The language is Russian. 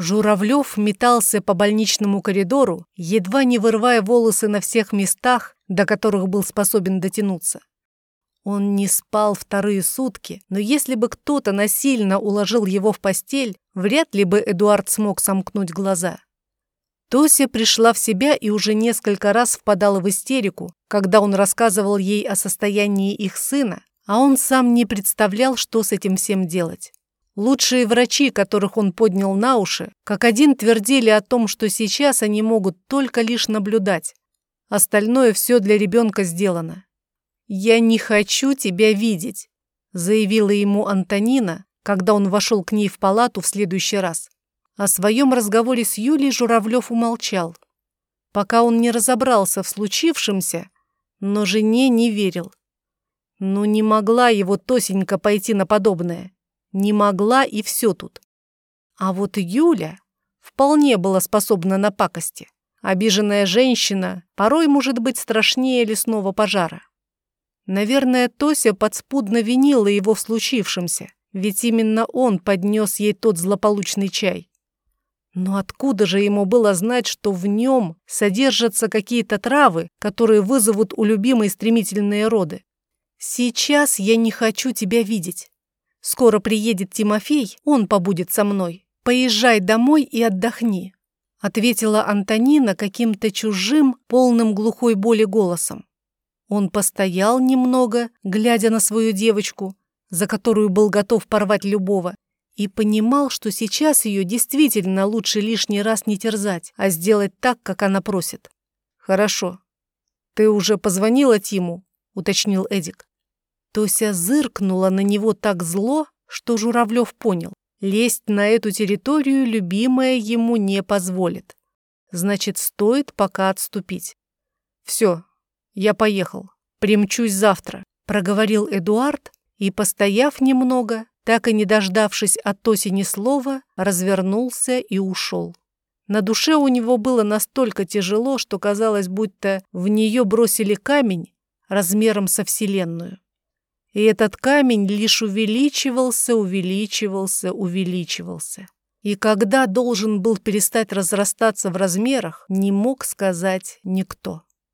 Журавлев метался по больничному коридору, едва не вырывая волосы на всех местах, до которых был способен дотянуться. Он не спал вторые сутки, но если бы кто-то насильно уложил его в постель, вряд ли бы Эдуард смог сомкнуть глаза. Тося пришла в себя и уже несколько раз впадала в истерику, когда он рассказывал ей о состоянии их сына, а он сам не представлял, что с этим всем делать. Лучшие врачи, которых он поднял на уши, как один твердили о том, что сейчас они могут только лишь наблюдать. Остальное все для ребенка сделано. «Я не хочу тебя видеть», — заявила ему Антонина, когда он вошел к ней в палату в следующий раз. О своем разговоре с Юлей Журавлев умолчал, пока он не разобрался в случившемся, но жене не верил. Ну не могла его Тосенька пойти на подобное. Не могла и все тут. А вот Юля вполне была способна на пакости. Обиженная женщина порой может быть страшнее лесного пожара. Наверное, Тося подспудно винила его в случившемся, ведь именно он поднес ей тот злополучный чай. Но откуда же ему было знать, что в нем содержатся какие-то травы, которые вызовут у любимой стремительные роды? Сейчас я не хочу тебя видеть. Скоро приедет Тимофей, он побудет со мной. Поезжай домой и отдохни, ответила Антонина каким-то чужим, полным глухой боли голосом. Он постоял немного, глядя на свою девочку, за которую был готов порвать любого, и понимал, что сейчас ее действительно лучше лишний раз не терзать, а сделать так, как она просит. «Хорошо. Ты уже позвонила Тиму?» — уточнил Эдик. Тося зыркнула на него так зло, что Журавлев понял. Лезть на эту территорию любимая ему не позволит. Значит, стоит пока отступить. «Все, я поехал. Примчусь завтра», — проговорил Эдуард и, постояв немного, так и не дождавшись от Тоси ни слова, развернулся и ушел. На душе у него было настолько тяжело, что казалось, будто в нее бросили камень размером со Вселенную. И этот камень лишь увеличивался, увеличивался, увеличивался. И когда должен был перестать разрастаться в размерах, не мог сказать никто.